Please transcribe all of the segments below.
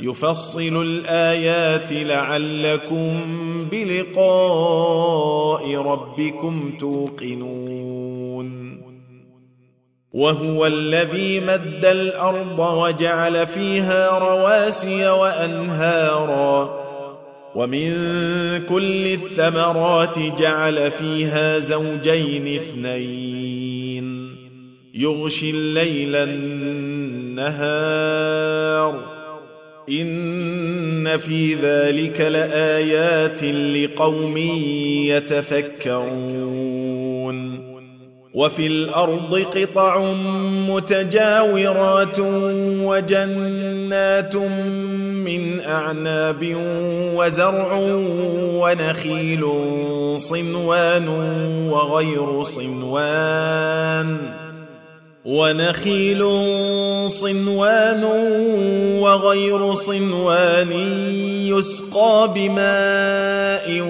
يفصل الآيات لعلكم بلقاء ربكم توقنون. وهو الذي مد الأرض وجعل فيها رواسي وأنهارا. ومن كل الثمرات جعل فيها زوجين اثنين. يغشي الليل النهار. إن في ذلك لآيات لقوم يتفكرون. وفي الأرض قطع متجاورات وجنات من أعناب وزرع ونخيل صنوان وغير صنوان ونخيل صنوان وغير صنوان يسقى بماء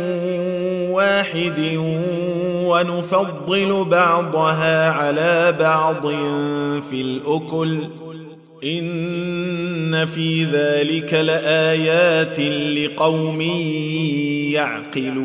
واحد ونفضل بعضها على بعض في الأكل. إن في ذلك لآيات لقوم يعقلون.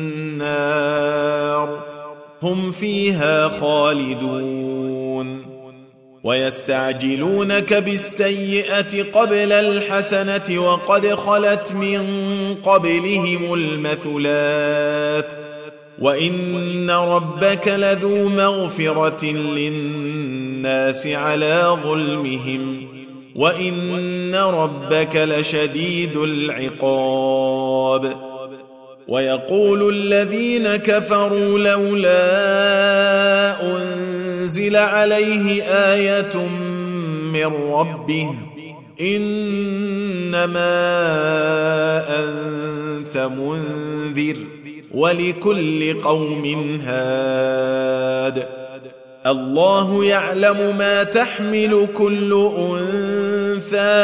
هم فيها خالدون. ويستعجلونك بالسيئة قبل الحسنة وقد خلت من قبلهم المثلات. وإن ربك لذو مغفرة للناس على ظلمهم. وإن ربك لشديد العقاب. ويقول الذين كفروا لولا أنزل عليه آية من ربه إنما أنت منذر ولكل قوم هاد. الله يعلم ما تحمل كل أنثى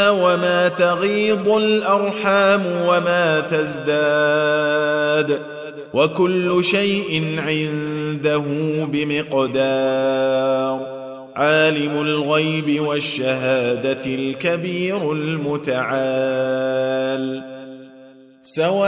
وما تغيض الأرحام وما تزداد وكل شيء عنده بمقدار عالم الغيب والشهادة الكبير المتعال سواء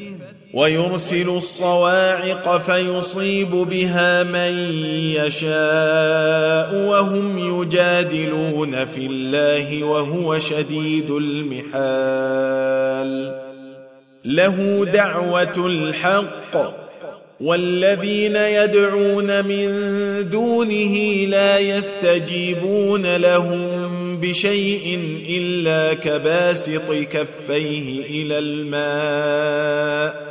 ويرسل الصواعق فيصيب بها من يشاء وهم يجادلون في الله وهو شديد المحال. له دعوة الحق والذين يدعون من دونه لا يستجيبون لهم بشيء إلا كباسط كفيه إلى الماء.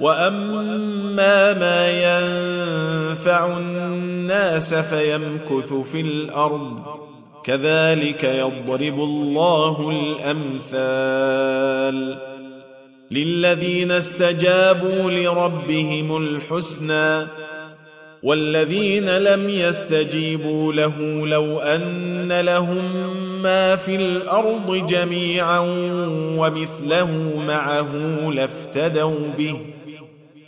واما ما ينفع الناس فيمكث في الأرض كذلك يضرب الله الامثال للذين استجابوا لربهم الحسنى والذين لم يستجيبوا له لو ان لهم ما في الأرض جميعا ومثله معه لافتدوا به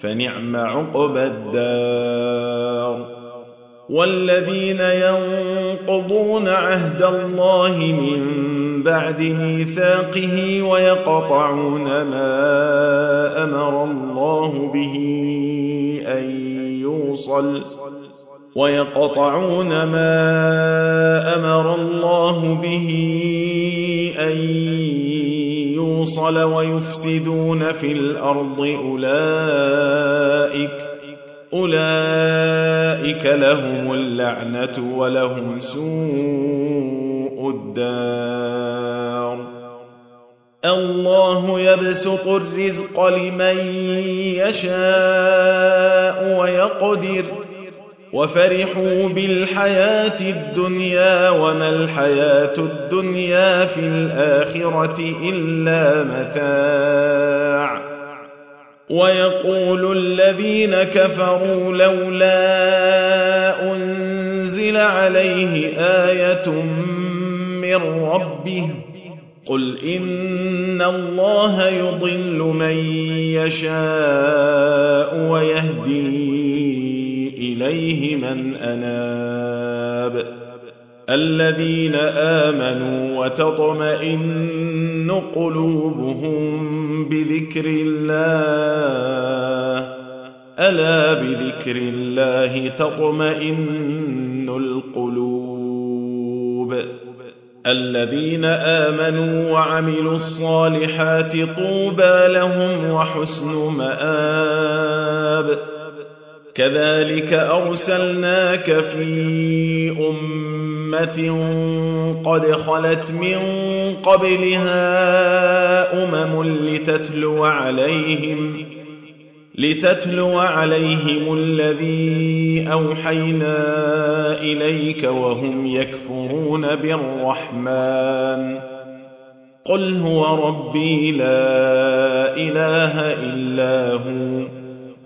فنعم عقبى الدار. والذين ينقضون عهد الله من بعد ميثاقه ويقطعون ما أمر الله به أن يوصل ويقطعون ما أمر الله به أن يوصل ويفسدون في الأرض أولئك أولئك لهم اللعنة ولهم سوء الدار. الله يبسط الرزق لمن يشاء ويقدر. وفرحوا بالحياة الدنيا وما الحياة الدنيا في الآخرة إلا متاع. ويقول الذين كفروا لولا أنزل عليه آية من ربه قل إن الله يضل من يشاء ويهدي إليه من أناب. الذين آمنوا وتطمئن قلوبهم بذكر الله. ألا بذكر الله تطمئن القلوب. الذين آمنوا وعملوا الصالحات طوبى لهم وحسن مآب. كذلك أرسلناك في أمة قد خلت من قبلها أمم لتتلو عليهم لتتلو عليهم الذي أوحينا إليك وهم يكفرون بالرحمن قل هو ربي لا إله إلا هو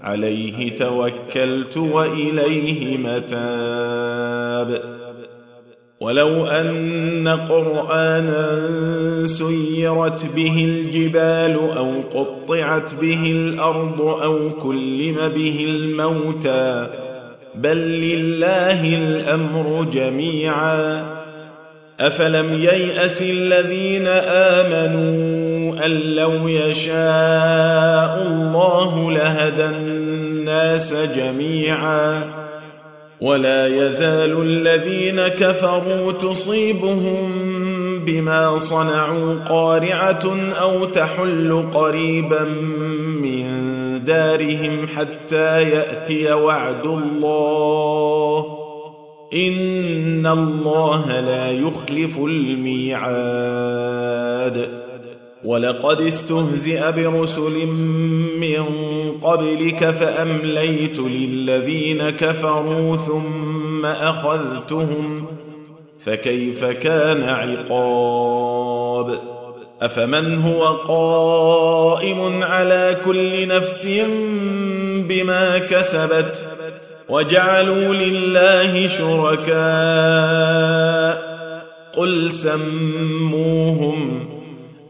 عليه توكلت وإليه متاب. ولو أن قرآنا سيرت به الجبال أو قطعت به الأرض أو كلم به الموتى بل لله الأمر جميعا. أفلم ييأس الذين آمنوا أن لو يشاء الله لهدى الناس جميعا. ولا يزال الذين كفروا تصيبهم بما صنعوا قارعة أو تحل قريبا من دارهم حتى يأتي وعد الله. إن الله لا يخلف الميعاد. ولقد استهزئ برسل من قبلك فأمليت للذين كفروا ثم أخذتهم فكيف كان عقاب؟ أفمن هو قائم على كل نفس بما كسبت وجعلوا لله شركاء؟ قل سموهم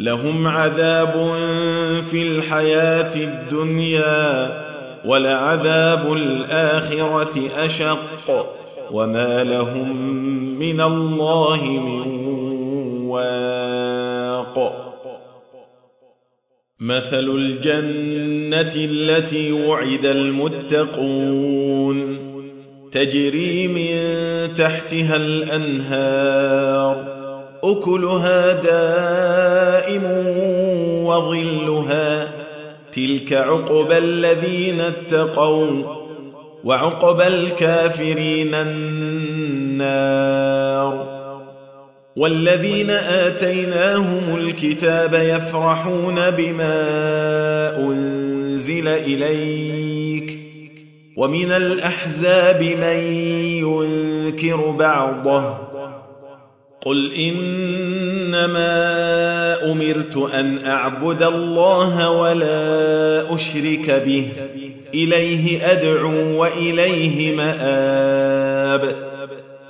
لهم عذاب في الحياة الدنيا ولعذاب الآخرة أشق وما لهم من الله من واق. مثل الجنة التي وعد المتقون تجري من تحتها الأنهار أكلها دائم وظلها تلك عقبى الذين اتقوا وعقب الكافرين النار والذين آتيناهم الكتاب يفرحون بما أنزل إليك ومن الأحزاب من ينكر بعضه قل إنما أمرت أن أعبد الله ولا أشرك به. إليه أدعو وإليه مآب.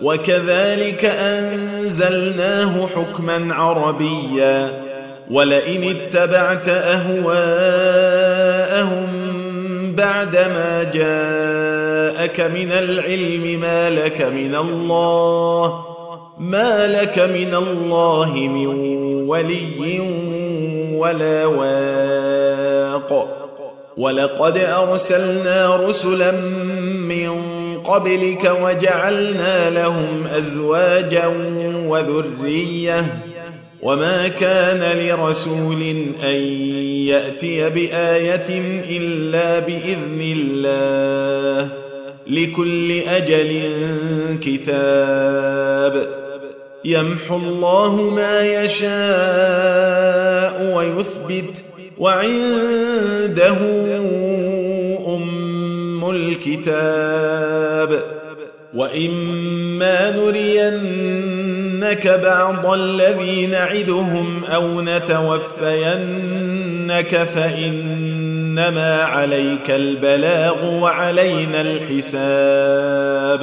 وكذلك أنزلناه حكما عربيا. ولئن اتبعت أهواءهم بعدما جاءك من العلم ما لك من الله ما لك من الله من ولي ولا واق. ولقد أرسلنا رسلا من قبلك وجعلنا لهم أزواجا وذرية. وما كان لرسول أن يأتي بآية إلا بإذن الله. لكل أجل كتاب. يمحو الله ما يشاء ويثبت وعنده أم الكتاب. وإما نرينك بعض الذي نعدهم أو نتوفينك فإنما عليك البلاغ وعلينا الحساب.